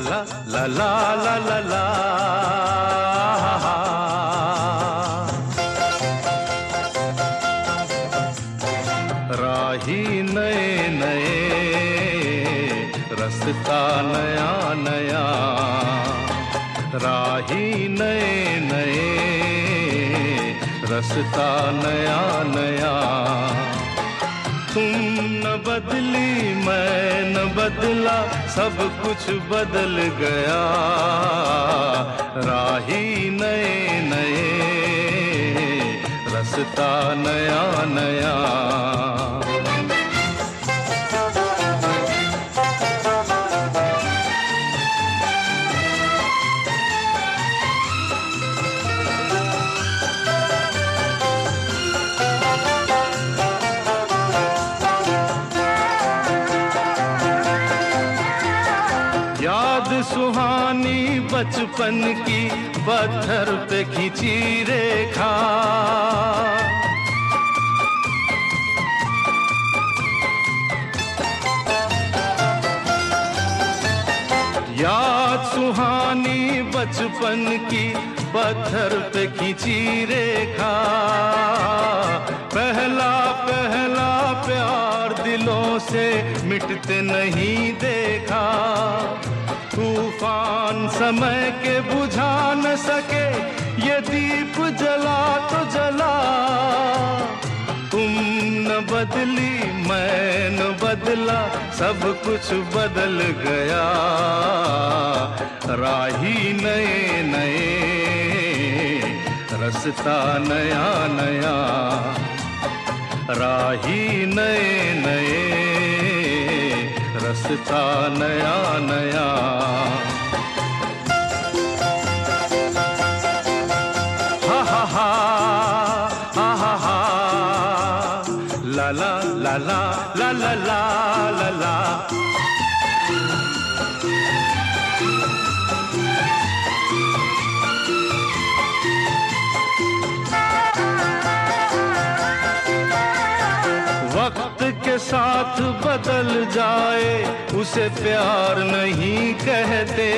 ला ला ला ला ला राही नए नए, रस्ता नया नया। राही नए नए, रस्ता नया नया। बदली मैं न बदला सब कुछ बदल गया। राही नए नए रस्ता नया नया। सुहानी बचपन की पत्थर पे खींची रेखा। याद सुहानी बचपन की पत्थर पे खींची रेखा। पहला पहला प्यार दिलों से मिटते नहीं देखा। तूफ़ान समय के बुझा न सके, ये दीप जला तो जला। तुम न बदली, मैं न बदला, सब कुछ बदल गया। राही नए नए, रास्ता नया नया। राही नए नए, रास्ता नया नया। ला ला ला ला ला ला ला ला वक्त के साथ बदल जाए, उसे प्यार नहीं कहते।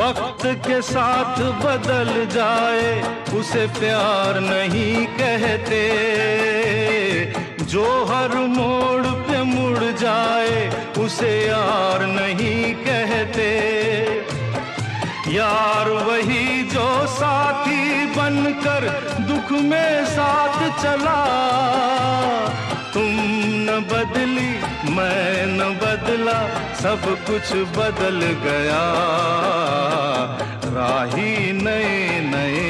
वक्त के साथ बदल जाए, उसे प्यार नहीं कहते। जो हर मोड़ पे मुड़ जाए, उसे यार नहीं कहते। यार वही जो साथी बनकर दुख में साथ चला। तुम न बदली, मैं न बदला, सब कुछ बदल गया। राही नए नए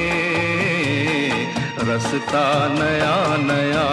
रसता नया नया।